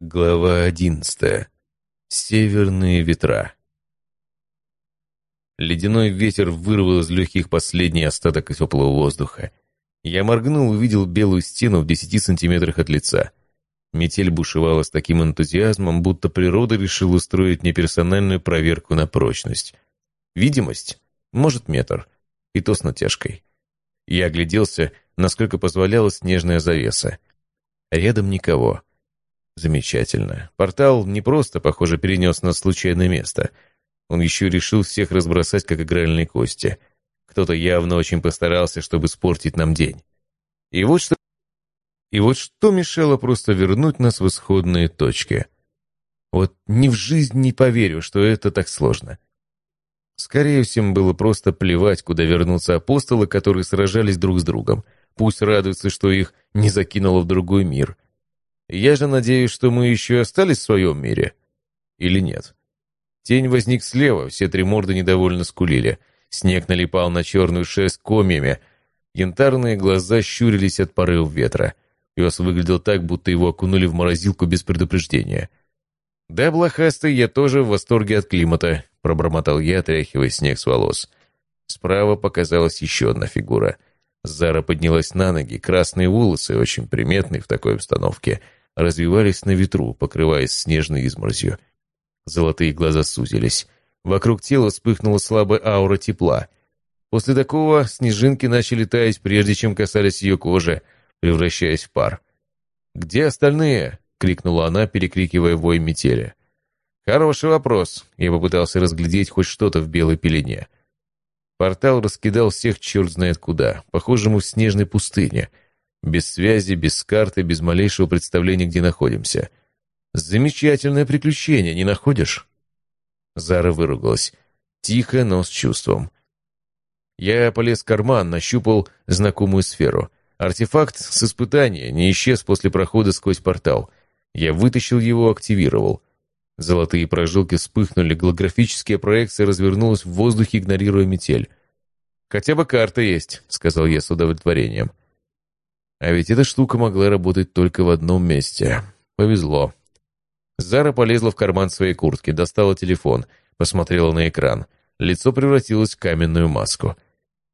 Глава одиннадцатая. Северные ветра. Ледяной ветер вырвал из легких последний остаток теплого воздуха. Я моргнул и увидел белую стену в десяти сантиметрах от лица. Метель бушевала с таким энтузиазмом, будто природа решила устроить мне проверку на прочность. Видимость? Может, метр. И то с натяжкой. Я огляделся, насколько позволяла снежная завеса. Рядом никого. Замечательно. Портал не просто, похоже, перенес нас в случайное место. Он еще решил всех разбросать, как игральные кости. Кто-то явно очень постарался, чтобы испортить нам день. И вот что... И вот что мешало просто вернуть нас в исходные точки. Вот ни в жизнь не поверю, что это так сложно. Скорее всем было просто плевать, куда вернутся апостолы, которые сражались друг с другом. Пусть радуются, что их не закинуло в другой мир. Я же надеюсь, что мы еще остались в своем мире. Или нет? Тень возник слева, все три морды недовольно скулили. Снег налипал на черную шесть комьями. Янтарные глаза щурились от порыв ветра. Пес выглядел так, будто его окунули в морозилку без предупреждения. «Да, блохастый, я тоже в восторге от климата», — пробормотал я, отряхивая снег с волос. Справа показалась еще одна фигура. Зара поднялась на ноги, красные волосы, очень приметные в такой обстановке — развивались на ветру, покрываясь снежной изморозью. Золотые глаза сузились. Вокруг тела вспыхнула слабая аура тепла. После такого снежинки начали таять, прежде чем касались ее кожи, превращаясь в пар. «Где остальные?» — крикнула она, перекрикивая вой метели. «Хороший вопрос». Я попытался разглядеть хоть что-то в белой пелене. Портал раскидал всех черт знает куда, похожему в снежной пустыне — без связи, без карты, без малейшего представления, где находимся. Замечательное приключение, не находишь? Зара выругалась. Тихо, но с чувством. Я полез в карман, нащупал знакомую сферу. Артефакт с испытания не исчез после прохода сквозь портал. Я вытащил его, активировал. Золотые прожилки вспыхнули, голографическая проекция развернулась в воздухе, игнорируя метель. «Хотя бы карта есть», — сказал я с удовлетворением. А ведь эта штука могла работать только в одном месте. Повезло. Зара полезла в карман своей куртки, достала телефон, посмотрела на экран. Лицо превратилось в каменную маску.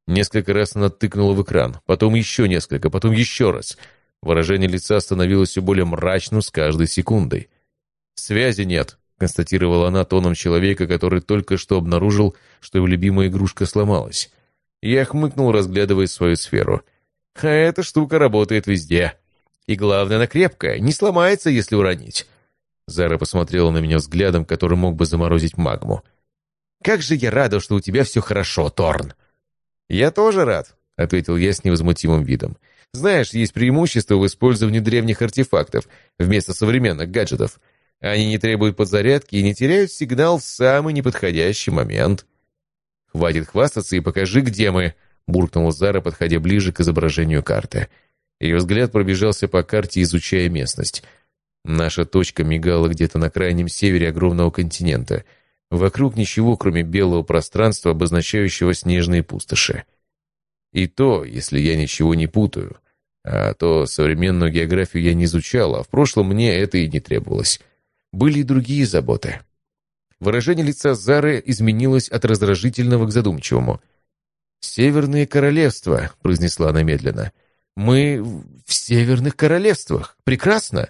Несколько раз она тыкнула в экран, потом еще несколько, потом еще раз. Выражение лица становилось все более мрачным с каждой секундой. «Связи нет», — констатировала она тоном человека, который только что обнаружил, что его любимая игрушка сломалась. Я хмыкнул, разглядывая свою сферу. А эта штука работает везде. И главное, она крепкая, не сломается, если уронить. Зара посмотрела на меня взглядом, который мог бы заморозить магму. «Как же я рада, что у тебя все хорошо, Торн!» «Я тоже рад», — ответил я с невозмутимым видом. «Знаешь, есть преимущество в использовании древних артефактов вместо современных гаджетов. Они не требуют подзарядки и не теряют сигнал в самый неподходящий момент». «Хватит хвастаться и покажи, где мы», буркнула Зара, подходя ближе к изображению карты. Ее взгляд пробежался по карте, изучая местность. Наша точка мигала где-то на крайнем севере огромного континента. Вокруг ничего, кроме белого пространства, обозначающего снежные пустоши. И то, если я ничего не путаю. А то современную географию я не изучал, а в прошлом мне это и не требовалось. Были и другие заботы. Выражение лица Зары изменилось от раздражительного к задумчивому. «Северные королевства», — произнесла она медленно. «Мы в северных королевствах. Прекрасно!»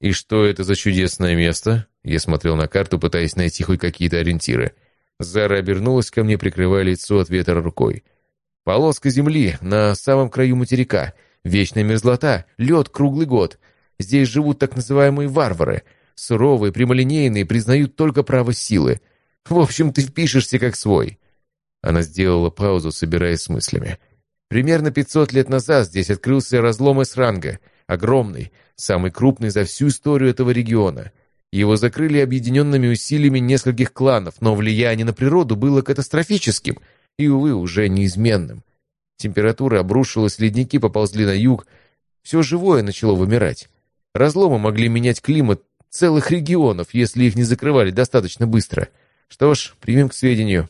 «И что это за чудесное место?» Я смотрел на карту, пытаясь найти хоть какие-то ориентиры. Зара обернулась ко мне, прикрывая лицо от ветра рукой. «Полоска земли на самом краю материка. Вечная мерзлота, лед круглый год. Здесь живут так называемые варвары. Суровые, прямолинейные, признают только право силы. В общем, ты впишешься как свой. Она сделала паузу, собираясь с мыслями. Примерно 500 лет назад здесь открылся разлом Эсранга, огромный, самый крупный за всю историю этого региона. Его закрыли объединенными усилиями нескольких кланов, но влияние на природу было катастрофическим и, увы, уже неизменным. Температура обрушилась, ледники поползли на юг, все живое начало вымирать. Разломы могли менять климат целых регионов, если их не закрывали достаточно быстро. Что ж, примем к сведению.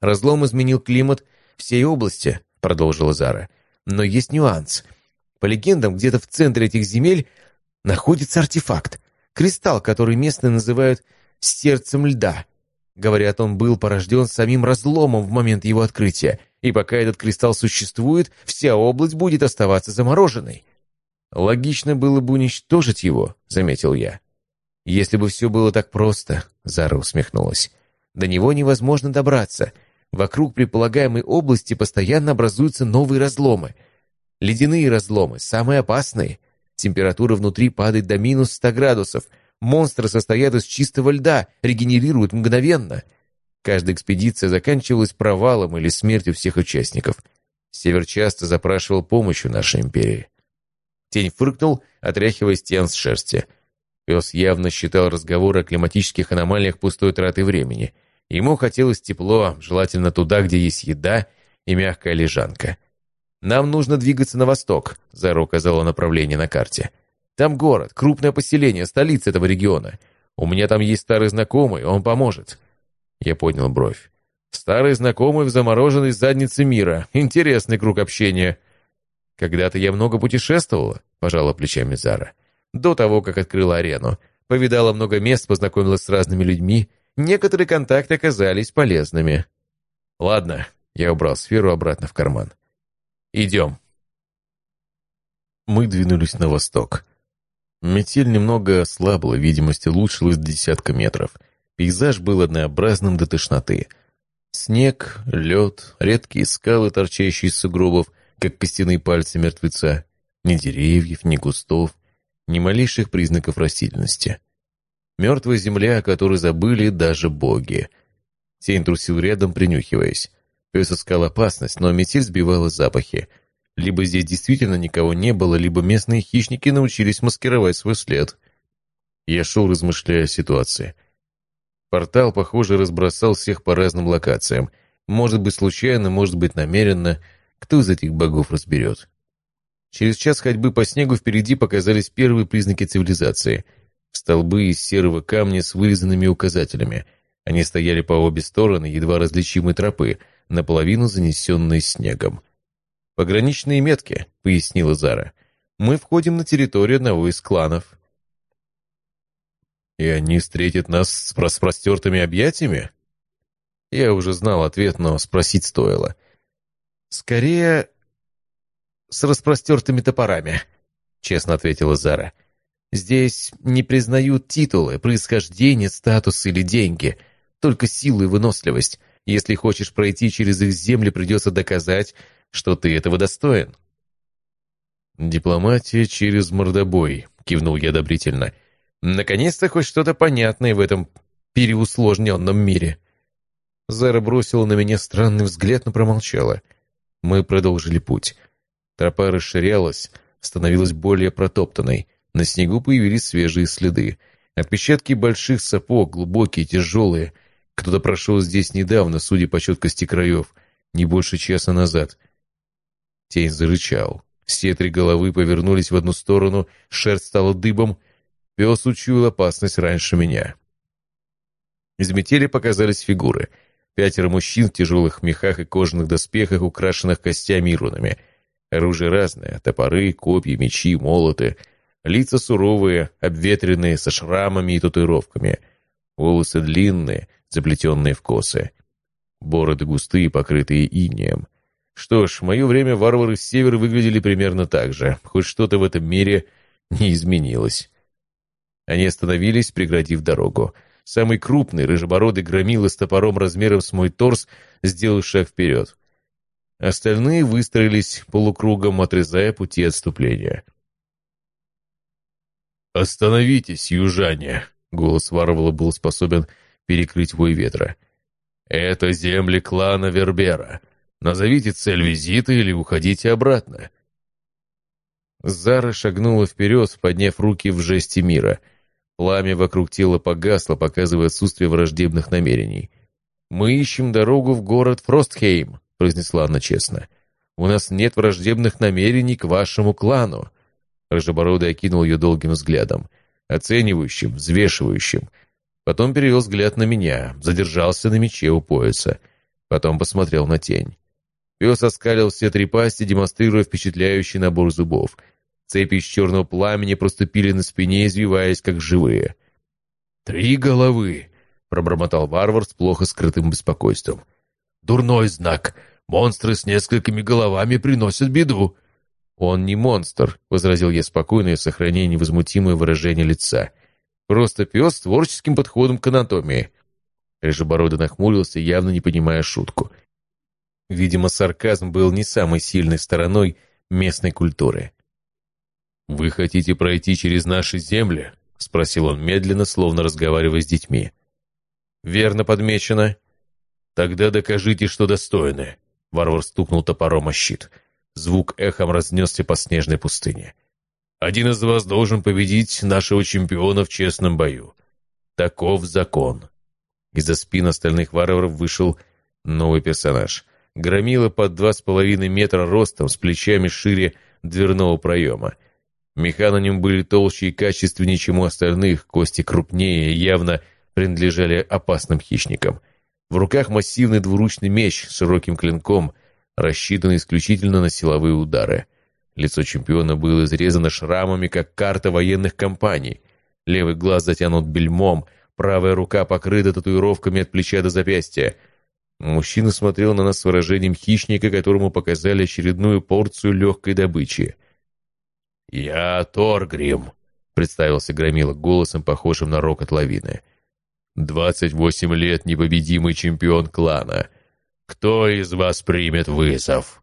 Разлом изменил климат всей области, продолжила Зара. Но есть нюанс. По легендам, где-то в центре этих земель находится артефакт. Кристалл, который местные называют «сердцем льда». Говорят, он был порожден самим разломом в момент его открытия, и пока этот кристалл существует, вся область будет оставаться замороженной. «Логично было бы уничтожить его», — заметил я. «Если бы все было так просто», — Зара усмехнулась. «До него невозможно добраться. Вокруг предполагаемой области постоянно образуются новые разломы. Ледяные разломы, самые опасные. Температура внутри падает до минус 100 градусов. Монстры состоят из чистого льда, регенерируют мгновенно. Каждая экспедиция заканчивалась провалом или смертью всех участников. Север часто запрашивал помощь у нашей империи. Тень фыркнул, отряхивая стен с шерсти. Пес явно считал разговор о климатических аномалиях пустой тратой времени. Ему хотелось тепло, желательно туда, где есть еда и мягкая лежанка. «Нам нужно двигаться на восток», — Зара указала направление на карте. «Там город, крупное поселение, столица этого региона. У меня там есть старый знакомый, он поможет». Я поднял бровь. «Старый знакомый в замороженной заднице мира. Интересный круг общения». «Когда-то я много путешествовала», — пожала плечами Зара. «До того, как открыла арену. Повидала много мест, познакомилась с разными людьми. Некоторые контакты оказались полезными». «Ладно», — я убрал сферу обратно в карман. «Идем». Мы двинулись на восток. Метель немного ослабла, видимость улучшилась до десятка метров. Пейзаж был однообразным до тошноты. Снег, лед, редкие скалы, торчащие из сугробов — как костяные пальцы мертвеца. Ни деревьев, ни кустов, ни малейших признаков растительности. Мертвая земля, о которой забыли даже боги. Тень трусил рядом, принюхиваясь. Пес искал опасность, но метель сбивала запахи. Либо здесь действительно никого не было, либо местные хищники научились маскировать свой след. Я шел, размышляя о ситуации. Портал, похоже, разбросал всех по разным локациям. Может быть, случайно, может быть, намеренно — кто из этих богов разберет? Через час ходьбы по снегу впереди показались первые признаки цивилизации. Столбы из серого камня с вырезанными указателями. Они стояли по обе стороны едва различимой тропы, наполовину занесенной снегом. «Пограничные метки», — пояснила Зара. «Мы входим на территорию одного из кланов». «И они встретят нас с распростертыми объятиями?» Я уже знал ответ, но спросить стоило. «Скорее, с распростертыми топорами», — честно ответила Зара. «Здесь не признают титулы, происхождение, статус или деньги, только силу и выносливость. Если хочешь пройти через их земли, придется доказать, что ты этого достоин». «Дипломатия через мордобой», — кивнул я одобрительно. «Наконец-то хоть что-то понятное в этом переусложненном мире». Зара бросила на меня странный взгляд, но промолчала. Мы продолжили путь. Тропа расширялась, становилась более протоптанной. На снегу появились свежие следы. Отпечатки больших сапог, глубокие, тяжелые. Кто-то прошел здесь недавно, судя по четкости краев, не больше часа назад. Тень зарычал. Все три головы повернулись в одну сторону, шерсть стала дыбом. Пес учуял опасность раньше меня. Из метели показались фигуры — Пятеро мужчин в тяжелых мехах и кожаных доспехах, украшенных костями и рунами. Оружие разное — топоры, копья, мечи, молоты. Лица суровые, обветренные, со шрамами и татуировками. Волосы длинные, заплетенные в косы. Бороды густые, покрытые инеем. Что ж, в мое время варвары с севера выглядели примерно так же. Хоть что-то в этом мире не изменилось. Они остановились, преградив дорогу. Самый крупный, рыжебородый громила с топором размером с мой торс сделал шаг вперед. Остальные выстроились полукругом, отрезая пути отступления. «Остановитесь, южане!» — голос Варвала был способен перекрыть вой ветра. «Это земли клана Вербера. Назовите цель визита или уходите обратно». Зара шагнула вперед, подняв руки в жесте мира — Пламя вокруг тела погасло, показывая отсутствие враждебных намерений. «Мы ищем дорогу в город Фростхейм», — произнесла она честно. «У нас нет враждебных намерений к вашему клану». Рыжебородый окинул ее долгим взглядом, оценивающим, взвешивающим. Потом перевел взгляд на меня, задержался на мече у пояса. Потом посмотрел на тень. Пес оскалил все три пасти, демонстрируя впечатляющий набор зубов. Цепи из черного пламени проступили на спине, извиваясь, как живые. «Три головы!» — пробормотал варвар с плохо скрытым беспокойством. «Дурной знак! Монстры с несколькими головами приносят беду!» «Он не монстр», — возразил я спокойно и сохраняя невозмутимое выражение лица. «Просто пес с творческим подходом к анатомии». Рыжебородый нахмурился, явно не понимая шутку. Видимо, сарказм был не самой сильной стороной местной культуры. «Вы хотите пройти через наши земли?» — спросил он медленно, словно разговаривая с детьми. «Верно подмечено». «Тогда докажите, что достойны», — варвар стукнул топором о щит. Звук эхом разнесся по снежной пустыне. «Один из вас должен победить нашего чемпиона в честном бою. Таков закон». Из-за спин остальных варваров вышел новый персонаж. Громила под два с половиной метра ростом, с плечами шире дверного проема. Меха на нем были толще и качественнее, чем у остальных, кости крупнее явно принадлежали опасным хищникам. В руках массивный двуручный меч с широким клинком, рассчитанный исключительно на силовые удары. Лицо чемпиона было изрезано шрамами, как карта военных кампаний. Левый глаз затянут бельмом, правая рука покрыта татуировками от плеча до запястья — Мужчина смотрел на нас с выражением хищника, которому показали очередную порцию легкой добычи. «Я Торгрим», — представился Громила голосом, похожим на рокот лавины. «Двадцать восемь лет непобедимый чемпион клана. Кто из вас примет вызов?»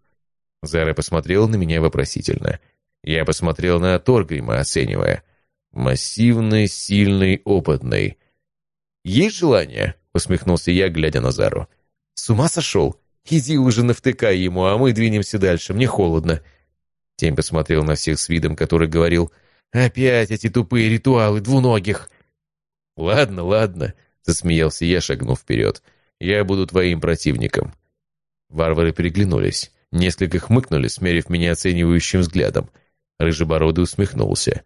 Зара посмотрел на меня вопросительно. Я посмотрел на Торгрима, оценивая. «Массивный, сильный, опытный». «Есть желание?» — усмехнулся я, глядя на Зару. С ума сошел? Иди уже навтыкай ему, а мы двинемся дальше, мне холодно». Тень посмотрел на всех с видом, который говорил, «Опять эти тупые ритуалы двуногих!» «Ладно, ладно», — засмеялся я, шагнув вперед. «Я буду твоим противником». Варвары переглянулись. Несколько хмыкнули, смерив меня оценивающим взглядом. Рыжебородый усмехнулся.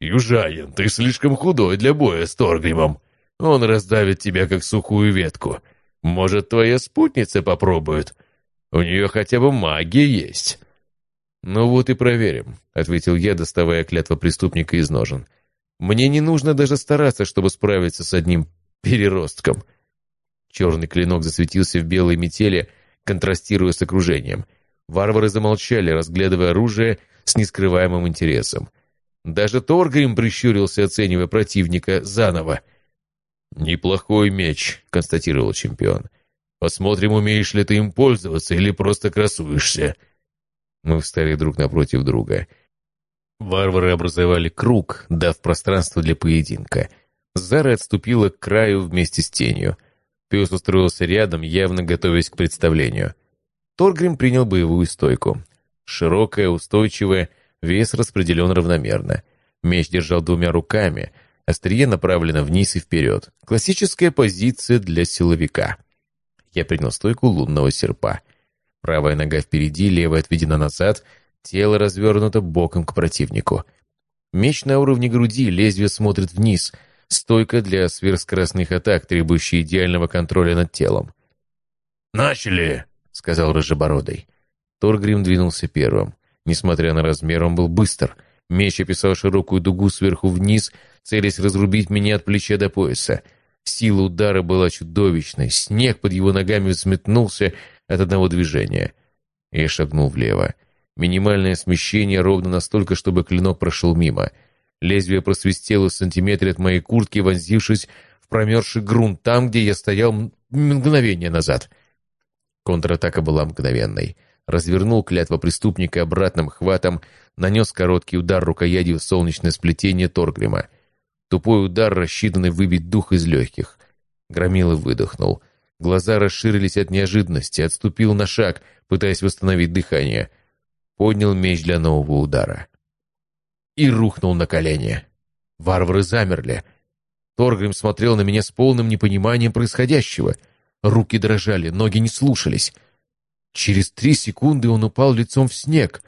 «Южанин, ты слишком худой для боя с Торгримом. Он раздавит тебя, как сухую ветку. Может, твоя спутница попробует? У нее хотя бы магия есть». «Ну вот и проверим», — ответил я, доставая клятва преступника из ножен. «Мне не нужно даже стараться, чтобы справиться с одним переростком». Черный клинок засветился в белой метели, контрастируя с окружением. Варвары замолчали, разглядывая оружие с нескрываемым интересом. Даже Торгрим прищурился, оценивая противника заново — «Неплохой меч», — констатировал чемпион. «Посмотрим, умеешь ли ты им пользоваться или просто красуешься». Мы встали друг напротив друга. Варвары образовали круг, дав пространство для поединка. Зара отступила к краю вместе с тенью. Пес устроился рядом, явно готовясь к представлению. Торгрим принял боевую стойку. Широкая, устойчивая, вес распределен равномерно. Меч держал двумя руками — Острие направлено вниз и вперед. Классическая позиция для силовика. Я принял стойку лунного серпа. Правая нога впереди, левая отведена назад, тело развернуто боком к противнику. Меч на уровне груди, лезвие смотрит вниз. Стойка для сверхскоростных атак, требующая идеального контроля над телом. «Начали!» — сказал Рыжебородый. Торгрим двинулся первым. Несмотря на размер, он был быстр — Меч описал широкую дугу сверху вниз, целясь разрубить меня от плеча до пояса. Сила удара была чудовищной. Снег под его ногами взметнулся от одного движения. Я шагнул влево. Минимальное смещение ровно настолько, чтобы клинок прошел мимо. Лезвие просвистело в сантиметре от моей куртки, вонзившись в промерзший грунт там, где я стоял мгновение назад. Контратака была мгновенной развернул клятва преступника обратным хватом, нанес короткий удар рукоятью в солнечное сплетение Торгрима. Тупой удар, рассчитанный выбить дух из легких. Громила выдохнул. Глаза расширились от неожиданности, отступил на шаг, пытаясь восстановить дыхание. Поднял меч для нового удара. И рухнул на колени. Варвары замерли. Торгрим смотрел на меня с полным непониманием происходящего. Руки дрожали, ноги не слушались. Через три секунды он упал лицом в снег.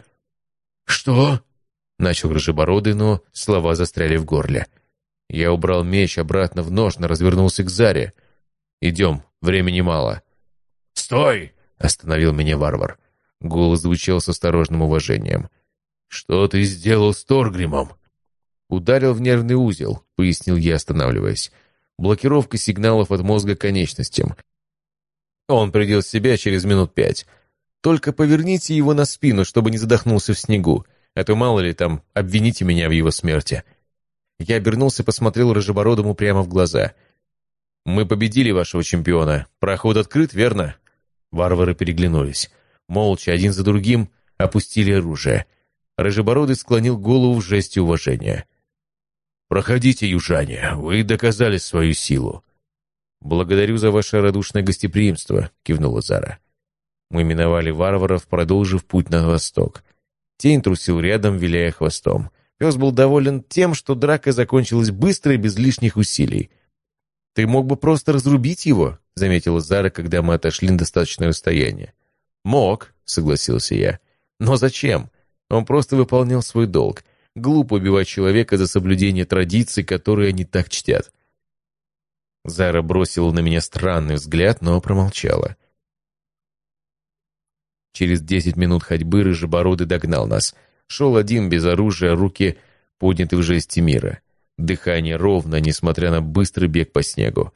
«Что?» — начал рыжебородый, но слова застряли в горле. Я убрал меч обратно в ножны, развернулся к Заре. «Идем, времени мало». «Стой!» — остановил меня варвар. Голос звучал с осторожным уважением. «Что ты сделал с Торгримом?» «Ударил в нервный узел», — пояснил я, останавливаясь. «Блокировка сигналов от мозга конечностям. Он придет в себя через минут пять. Только поверните его на спину, чтобы не задохнулся в снегу, а то, мало ли там, обвините меня в его смерти». Я обернулся и посмотрел Рыжебородому прямо в глаза. «Мы победили вашего чемпиона. Проход открыт, верно?» Варвары переглянулись. Молча, один за другим, опустили оружие. Рыжебородый склонил голову в жесте уважения. «Проходите, южане, вы доказали свою силу». «Благодарю за ваше радушное гостеприимство», — кивнула Зара. Мы миновали варваров, продолжив путь на восток. Тень трусил рядом, виляя хвостом. Пес был доволен тем, что драка закончилась быстро и без лишних усилий. «Ты мог бы просто разрубить его», — заметила Зара, когда мы отошли на достаточное расстояние. «Мог», — согласился я. «Но зачем? Он просто выполнял свой долг. Глупо убивать человека за соблюдение традиций, которые они так чтят». Зара бросила на меня странный взгляд, но промолчала. Через десять минут ходьбы Рыжебородый догнал нас. Шел один без оружия, руки подняты в жесте мира. Дыхание ровно, несмотря на быстрый бег по снегу.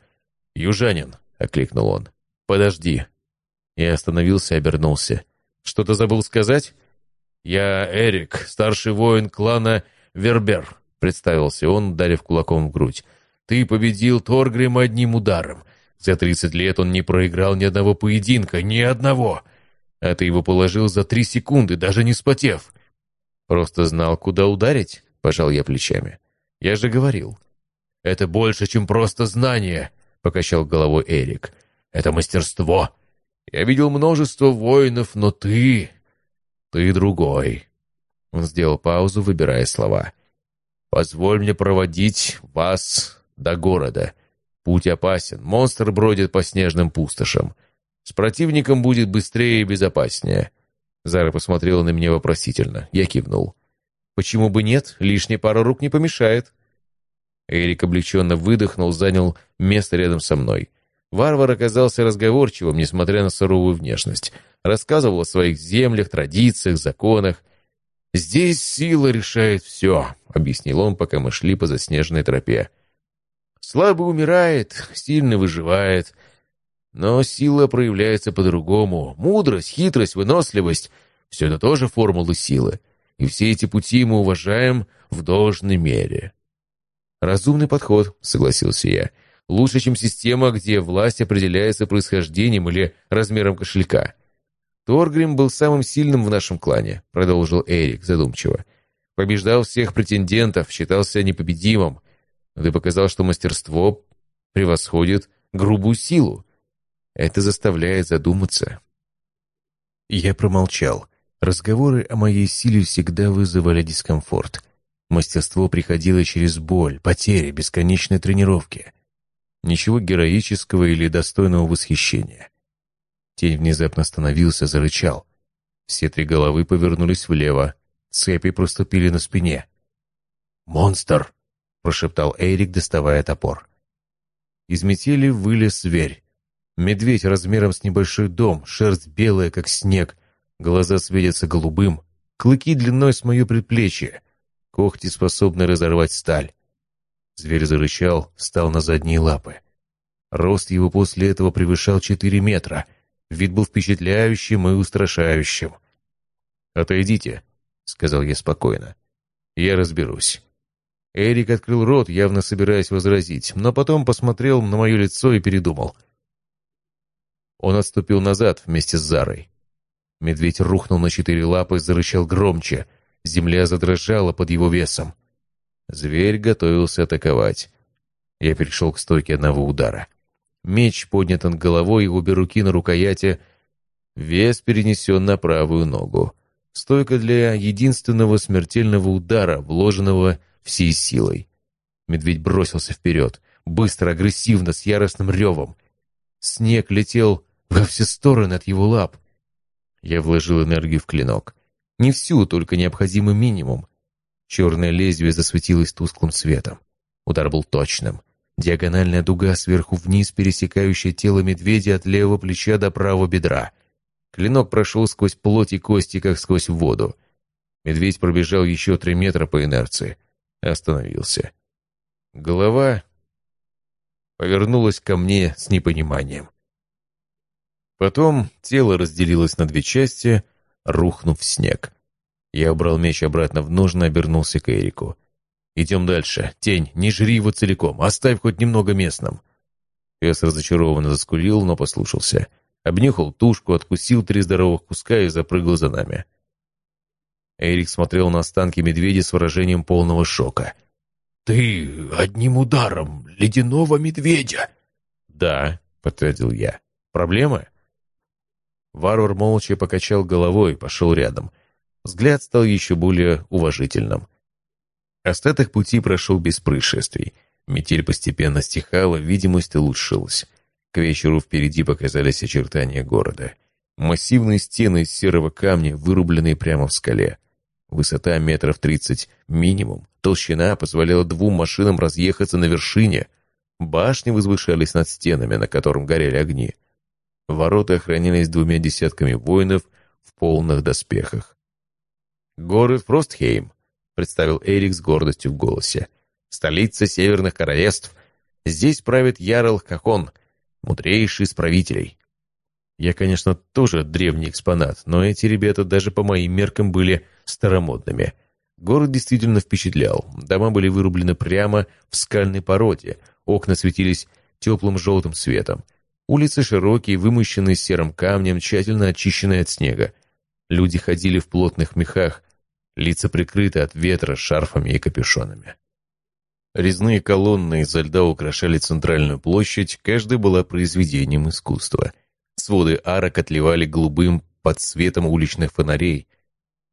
«Южанин!» — окликнул он. «Подожди!» Я остановился и обернулся. «Что-то забыл сказать?» «Я Эрик, старший воин клана Вербер», — представился он, ударив кулаком в грудь. «Ты победил Торгрим одним ударом. За тридцать лет он не проиграл ни одного поединка, ни одного. А ты его положил за три секунды, даже не спотев. Просто знал, куда ударить?» — пожал я плечами. «Я же говорил». «Это больше, чем просто знание», — покачал головой Эрик. «Это мастерство. Я видел множество воинов, но ты... ты другой». Он сделал паузу, выбирая слова. «Позволь мне проводить вас до города. Путь опасен, монстр бродит по снежным пустошам. С противником будет быстрее и безопаснее». Зара посмотрела на меня вопросительно. Я кивнул. «Почему бы нет? Лишняя пара рук не помешает». Эрик облегченно выдохнул, занял место рядом со мной. Варвар оказался разговорчивым, несмотря на суровую внешность. Рассказывал о своих землях, традициях, законах. «Здесь сила решает все», — объяснил он, пока мы шли по заснеженной тропе. «Слабый умирает, сильный выживает. Но сила проявляется по-другому. Мудрость, хитрость, выносливость — все это тоже формулы силы. И все эти пути мы уважаем в должной мере». «Разумный подход», — согласился я. Лучше, чем система, где власть определяется происхождением или размером кошелька. Торгрим был самым сильным в нашем клане, продолжил Эрик задумчиво. Побеждал всех претендентов, считался непобедимым. Ты показал, что мастерство превосходит грубую силу. Это заставляет задуматься. Я промолчал. Разговоры о моей силе всегда вызывали дискомфорт. Мастерство приходило через боль, потери, бесконечные тренировки. Ничего героического или достойного восхищения. Тень внезапно остановился, зарычал. Все три головы повернулись влево. Цепи проступили на спине. «Монстр!» — прошептал Эрик, доставая топор. Из метели вылез зверь. Медведь размером с небольшой дом, шерсть белая, как снег, глаза светятся голубым, клыки длиной с мое предплечье, когти способны разорвать сталь. Зверь зарычал, встал на задние лапы. Рост его после этого превышал четыре метра. Вид был впечатляющим и устрашающим. «Отойдите», — сказал я спокойно. «Я разберусь». Эрик открыл рот, явно собираясь возразить, но потом посмотрел на мое лицо и передумал. Он отступил назад вместе с Зарой. Медведь рухнул на четыре лапы и зарычал громче. Земля задрожала под его весом. Зверь готовился атаковать. Я перешел к стойке одного удара. Меч поднят над головой, и обе руки на рукояти. Вес перенесен на правую ногу. Стойка для единственного смертельного удара, вложенного всей силой. Медведь бросился вперед, быстро, агрессивно, с яростным ревом. Снег летел во все стороны от его лап. Я вложил энергию в клинок. Не всю, только необходимый минимум. Черное лезвие засветилось тусклым светом. Удар был точным. Диагональная дуга сверху вниз, пересекающая тело медведя от левого плеча до правого бедра. Клинок прошел сквозь плоть и кости, как сквозь воду. Медведь пробежал еще три метра по инерции. Остановился. Голова повернулась ко мне с непониманием. Потом тело разделилось на две части, рухнув в снег. Я убрал меч обратно в ножны и обернулся к Эрику. «Идем дальше. Тень, не жри его целиком, оставь хоть немного местным». Пес разочарованно заскулил, но послушался. Обнюхал тушку, откусил три здоровых куска и запрыгал за нами. Эрик смотрел на останки медведя с выражением полного шока. «Ты одним ударом ледяного медведя?» «Да», — подтвердил я. «Проблема?» Варвар молча покачал головой и пошел рядом. Взгляд стал еще более уважительным. Остаток пути прошел без происшествий. Метель постепенно стихала, видимость улучшилась. К вечеру впереди показались очертания города. Массивные стены из серого камня, вырубленные прямо в скале. Высота метров тридцать минимум. Толщина позволяла двум машинам разъехаться на вершине. Башни возвышались над стенами, на котором горели огни. Ворота охранялись двумя десятками воинов в полных доспехах. «Город Фростхейм», — представил Эрик с гордостью в голосе. «Столица Северных Королевств. Здесь правит Ярл Кахон, мудрейший из правителей». Я, конечно, тоже древний экспонат, но эти ребята даже по моим меркам были старомодными. Город действительно впечатлял. Дома были вырублены прямо в скальной породе, окна светились теплым желтым светом. Улицы широкие, вымощенные серым камнем, тщательно очищенные от снега. Люди ходили в плотных мехах, лица прикрыты от ветра шарфами и капюшонами. Резные колонны изо льда украшали центральную площадь, каждая была произведением искусства. Своды арок отливали голубым под светом уличных фонарей,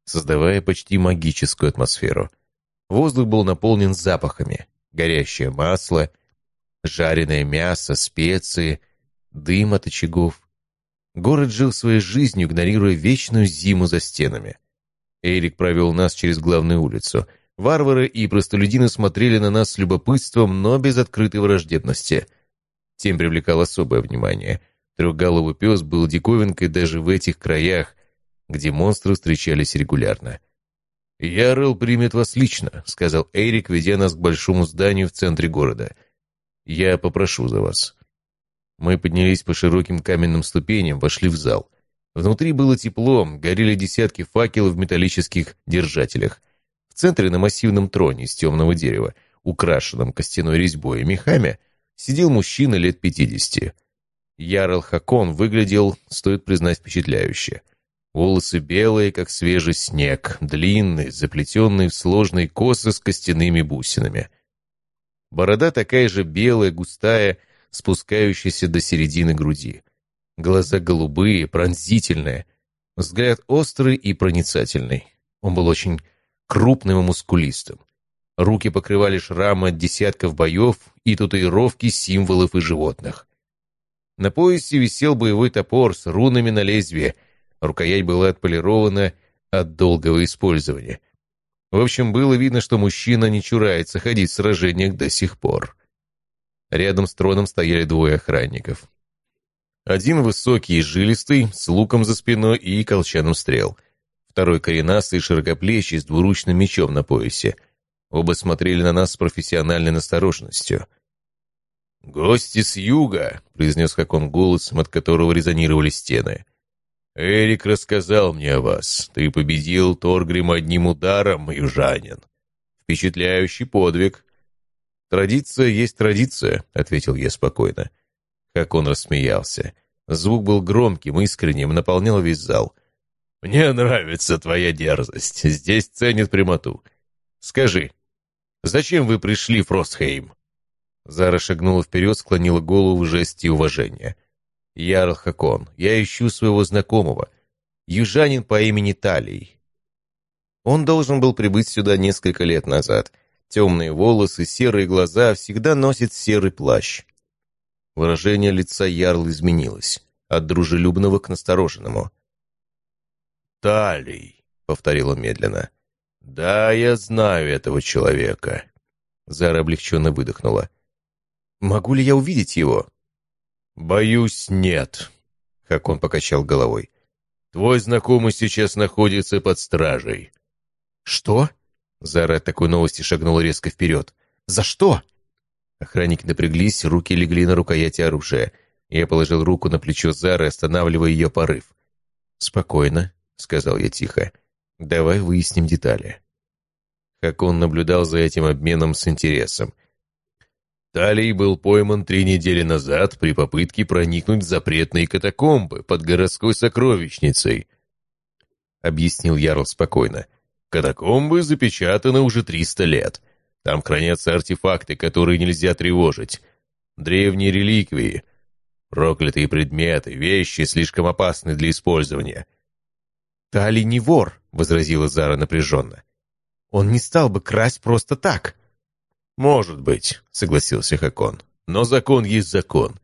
создавая почти магическую атмосферу. Воздух был наполнен запахами. Горящее масло, жареное мясо, специи, дым от очагов. Город жил своей жизнью, игнорируя вечную зиму за стенами. Эрик провел нас через главную улицу. Варвары и простолюдины смотрели на нас с любопытством, но без открытой враждебности. Тем привлекал особое внимание. Трехголовый пес был диковинкой даже в этих краях, где монстры встречались регулярно. «Ярл примет вас лично», — сказал Эрик, ведя нас к большому зданию в центре города. «Я попрошу за вас». Мы поднялись по широким каменным ступеням, вошли в зал. Внутри было тепло, горели десятки факелов в металлических держателях. В центре на массивном троне из темного дерева, украшенном костяной резьбой и мехами, сидел мужчина лет пятидесяти. Ярл Хакон выглядел, стоит признать, впечатляюще. Волосы белые, как свежий снег, длинные, заплетенные в сложные косы с костяными бусинами. Борода такая же белая, густая, спускающаяся до середины груди. Глаза голубые, пронзительные. Взгляд острый и проницательный. Он был очень крупным и мускулистым. Руки покрывали шрамы от десятков боев и татуировки символов и животных. На поясе висел боевой топор с рунами на лезвие. Рукоять была отполирована от долгого использования. В общем, было видно, что мужчина не чурается ходить в сражениях до сих пор. Рядом с троном стояли двое охранников. Один высокий и жилистый, с луком за спиной и колчаном стрел. Второй коренастый, широкоплечий, с двуручным мечом на поясе. Оба смотрели на нас с профессиональной настороженностью. «Гости с юга», — произнес как он голосом, от которого резонировали стены. «Эрик рассказал мне о вас. Ты победил Торгрим одним ударом, южанин. Впечатляющий подвиг». «Традиция есть традиция», — ответил я спокойно как он рассмеялся. Звук был громким, искренним, наполнял весь зал. «Мне нравится твоя дерзость. Здесь ценят прямоту. Скажи, зачем вы пришли в Ростхейм?» Зара шагнула вперед, склонила голову в жесте уважения. «Ярл Хакон, я ищу своего знакомого, южанин по имени Талий. Он должен был прибыть сюда несколько лет назад. Темные волосы, серые глаза, всегда носит серый плащ. Выражение лица Ярл изменилось, от дружелюбного к настороженному. «Талий», — повторил он медленно. «Да, я знаю этого человека». Зара облегченно выдохнула. «Могу ли я увидеть его?» «Боюсь, нет», — Хакон покачал головой. «Твой знакомый сейчас находится под стражей. «Что?» Зара от такой новости шагнула резко вперед. «За что?» Охранники напряглись, руки легли на рукояти оружия. Я положил руку на плечо Зары, останавливая ее порыв. «Спокойно», — сказал я тихо. «Давай выясним детали». Как он наблюдал за этим обменом с интересом. Талий был пойман три недели назад при попытке проникнуть в запретные катакомбы под городской сокровищницей. Объяснил Ярл спокойно. Катакомбы запечатаны уже триста лет. Там хранятся артефакты, которые нельзя тревожить. Древние реликвии, проклятые предметы, вещи, слишком опасны для использования. «Тали не вор», — возразила Зара напряженно. «Он не стал бы красть просто так». «Может быть», — согласился Хакон. «Но закон есть закон.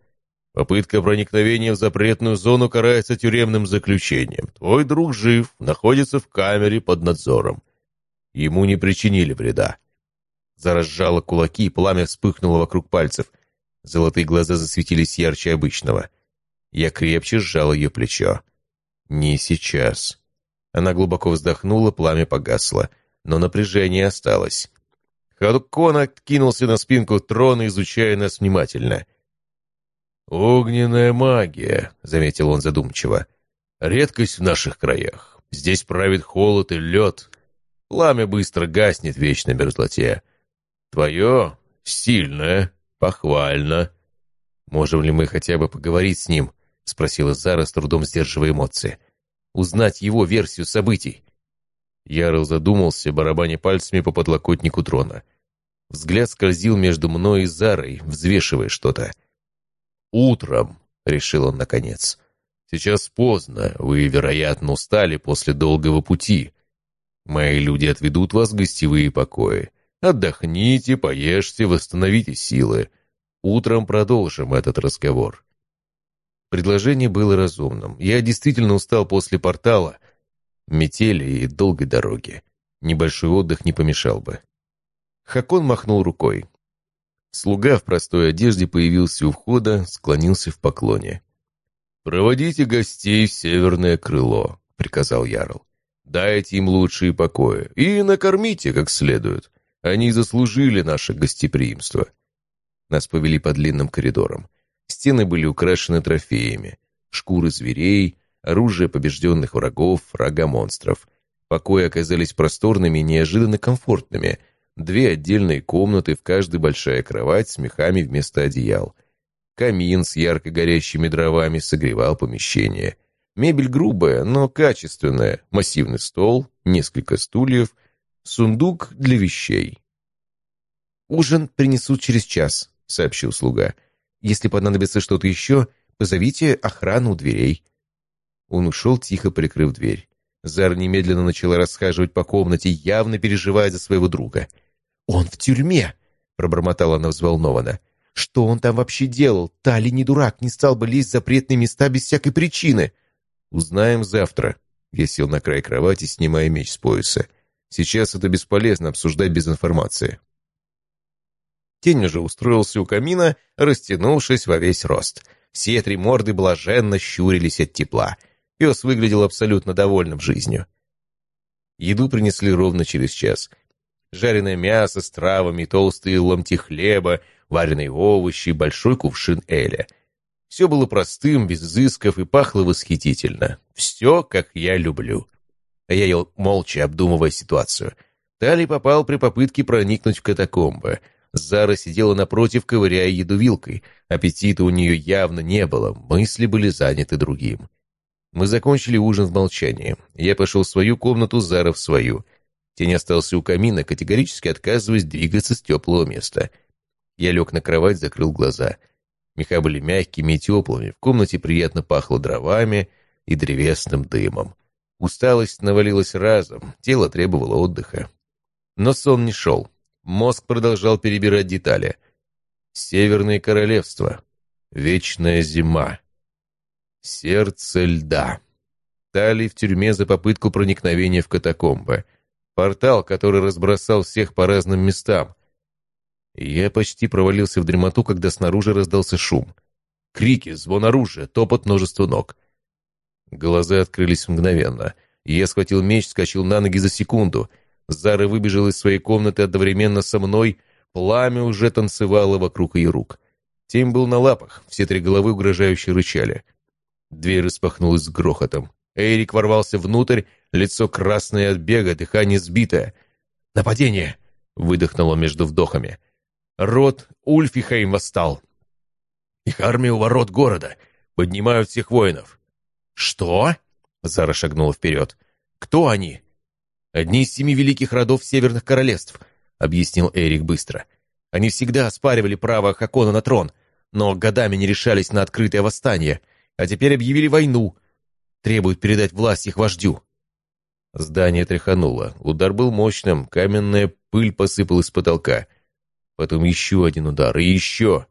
Попытка проникновения в запретную зону карается тюремным заключением. Твой друг жив, находится в камере под надзором. Ему не причинили вреда. Заразжало кулаки, пламя вспыхнуло вокруг пальцев. Золотые глаза засветились ярче обычного. Я крепче сжал ее плечо. «Не сейчас». Она глубоко вздохнула, пламя погасло, но напряжение осталось. Хадукон откинулся на спинку трона, изучая нас внимательно — «Огненная магия», — заметил он задумчиво. «Редкость в наших краях. Здесь правит холод и лед. Пламя быстро гаснет в вечной мерзлоте. Твое сильное, похвально». «Можем ли мы хотя бы поговорить с ним?» — спросила Зара, с трудом сдерживая эмоции. «Узнать его версию событий». Ярл задумался, барабаня пальцами по подлокотнику трона. Взгляд скользил между мной и Зарой, взвешивая что-то. «Утром», — решил он наконец. «Сейчас поздно, вы, вероятно, устали после долгого пути. Мои люди отведут вас в гостевые покои. Отдохните, поешьте, восстановите силы. Утром продолжим этот разговор». Предложение было разумным. Я действительно устал после портала, метели и долгой дороги. Небольшой отдых не помешал бы. Хакон махнул рукой. Слуга в простой одежде появился у входа, склонился в поклоне. «Проводите гостей в северное крыло», — приказал Ярл. «Дайте им лучшие покои и накормите как следует. Они заслужили наше гостеприимство». Нас повели по длинным коридорам. Стены были украшены трофеями. Шкуры зверей, оружие побежденных врагов, рога монстров. Покои оказались просторными и неожиданно комфортными — Две отдельные комнаты, в каждой большая кровать с мехами вместо одеял. Камин с ярко горящими дровами согревал помещение. Мебель грубая, но качественная. Массивный стол, несколько стульев, сундук для вещей. «Ужин принесут через час», — сообщил слуга. «Если понадобится что-то еще, позовите охрану у дверей». Он ушел, тихо прикрыв дверь. Зар немедленно начала расхаживать по комнате, явно переживая за своего друга — «Он в тюрьме!» — пробормотала она взволнованно. «Что он там вообще делал? Тали не дурак, не стал бы лезть в запретные места без всякой причины!» «Узнаем завтра». Я сел на край кровати, снимая меч с пояса. «Сейчас это бесполезно обсуждать без информации». Тень уже устроился у камина, растянувшись во весь рост. Все три морды блаженно щурились от тепла. Пес выглядел абсолютно довольным жизнью. Еду принесли ровно через час — жареное мясо с травами, толстые ломти хлеба, вареные овощи, большой кувшин эля. Все было простым, без изысков и пахло восхитительно. Все, как я люблю. А я ел молча, обдумывая ситуацию. Тали попал при попытке проникнуть в катакомбы. Зара сидела напротив, ковыряя еду вилкой. Аппетита у нее явно не было, мысли были заняты другим. Мы закончили ужин в молчании. Я пошел в свою комнату, Зара в свою. Тень остался у камина, категорически отказываясь двигаться с теплого места. Я лег на кровать, закрыл глаза. Меха были мягкими и теплыми, в комнате приятно пахло дровами и древесным дымом. Усталость навалилась разом, тело требовало отдыха. Но сон не шел. Мозг продолжал перебирать детали. Северное королевство. Вечная зима. Сердце льда. Тали в тюрьме за попытку проникновения в катакомбы — Портал, который разбросал всех по разным местам. Я почти провалился в дремоту, когда снаружи раздался шум. Крики, звон оружия, топот множества ног. Глаза открылись мгновенно. Я схватил меч, скачал на ноги за секунду. Зара выбежала из своей комнаты одновременно со мной, пламя уже танцевало вокруг ее рук. Тим был на лапах, все три головы угрожающе рычали. Дверь распахнулась с грохотом. Эрик ворвался внутрь, лицо красное от бега, дыхание сбитое. «Нападение!» — выдохнул он между вдохами. «Род Ульфихейм восстал. Их армия у ворот города. Поднимают всех воинов». «Что?» — Зара шагнула вперед. «Кто они?» «Одни из семи великих родов Северных Королевств», — объяснил Эрик быстро. «Они всегда оспаривали право Хакона на трон, но годами не решались на открытое восстание, а теперь объявили войну. Требуют передать власть их вождю». Здание тряхануло. Удар был мощным, каменная пыль посыпалась с потолка. Потом еще один удар, и еще.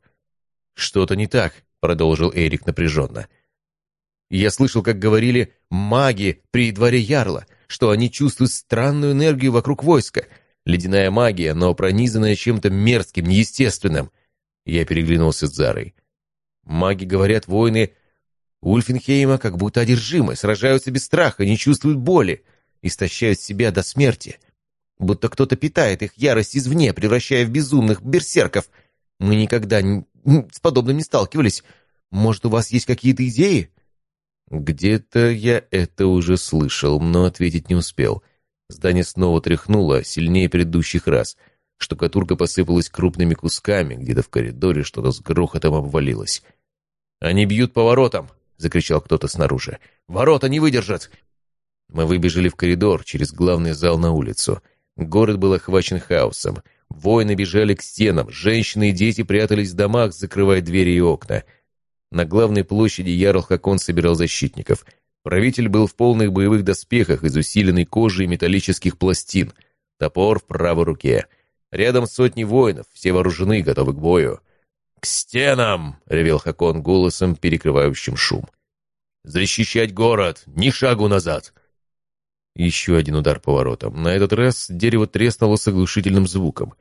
«Что-то не так», — продолжил Эрик напряженно. «Я слышал, как говорили маги при дворе Ярла, что они чувствуют странную энергию вокруг войска. Ледяная магия, но пронизанная чем-то мерзким, неестественным». Я переглянулся с Зарой. «Маги, говорят, воины Ульфенхейма как будто одержимы, сражаются без страха, не чувствуют боли, истощают себя до смерти. Будто кто-то питает их ярость извне, превращая в безумных берсерков. Мы никогда не, с подобным не сталкивались. Может, у вас есть какие-то идеи?» Где-то я это уже слышал, но ответить не успел. Здание снова тряхнуло, сильнее предыдущих раз. Штукатурка посыпалась крупными кусками, где-то в коридоре что-то с грохотом обвалилось. «Они бьют по воротам!» — закричал кто-то снаружи. «Ворота не выдержат!» Мы выбежали в коридор, через главный зал на улицу. Город был охвачен хаосом. Воины бежали к стенам, женщины и дети прятались в домах, закрывая двери и окна. На главной площади Ярл Хакон собирал защитников. Правитель был в полных боевых доспехах из усиленной кожи и металлических пластин. Топор в правой руке. Рядом сотни воинов, все вооружены, готовы к бою. «К стенам!» — ревел Хакон голосом, перекрывающим шум. «Защищать город! Ни шагу назад!» Еще один удар по воротам. На этот раз дерево треснуло с оглушительным звуком.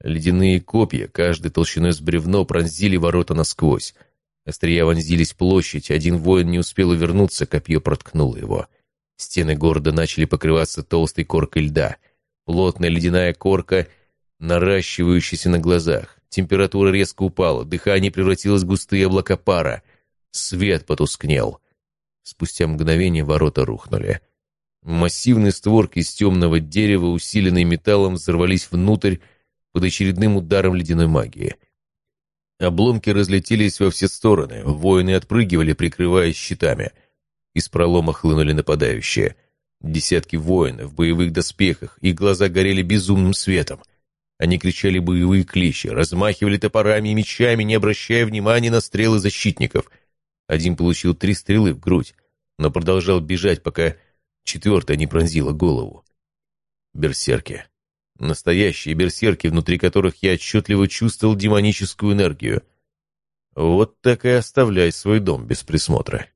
Ледяные копья, каждой толщиной с бревно, пронзили ворота насквозь. Острия вонзились в площадь, один воин не успел увернуться, копье проткнуло его. Стены города начали покрываться толстой коркой льда. Плотная ледяная корка, наращивающаяся на глазах. Температура резко упала, дыхание превратилось в густые облака пара. Свет потускнел. Спустя мгновение ворота рухнули. Массивные створки из темного дерева, усиленные металлом, взорвались внутрь под очередным ударом ледяной магии. Обломки разлетелись во все стороны, воины отпрыгивали, прикрываясь щитами. Из пролома хлынули нападающие. Десятки воинов в боевых доспехах, их глаза горели безумным светом. Они кричали боевые кличи, размахивали топорами и мечами, не обращая внимания на стрелы защитников. Один получил три стрелы в грудь, но продолжал бежать, пока Четвертая не пронзила голову. Берсерки. Настоящие берсерки, внутри которых я отчетливо чувствовал демоническую энергию. Вот так и оставляй свой дом без присмотра.